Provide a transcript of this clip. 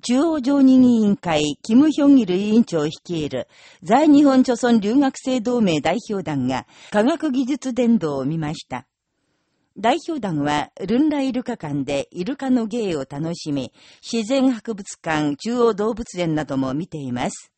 中央常任委員会、キム・ヒョンギル委員長を率いる、在日本諸村留学生同盟代表団が科学技術伝道を見ました。代表団は、ルンライルカ館でイルカの芸を楽しみ、自然博物館、中央動物園なども見ています。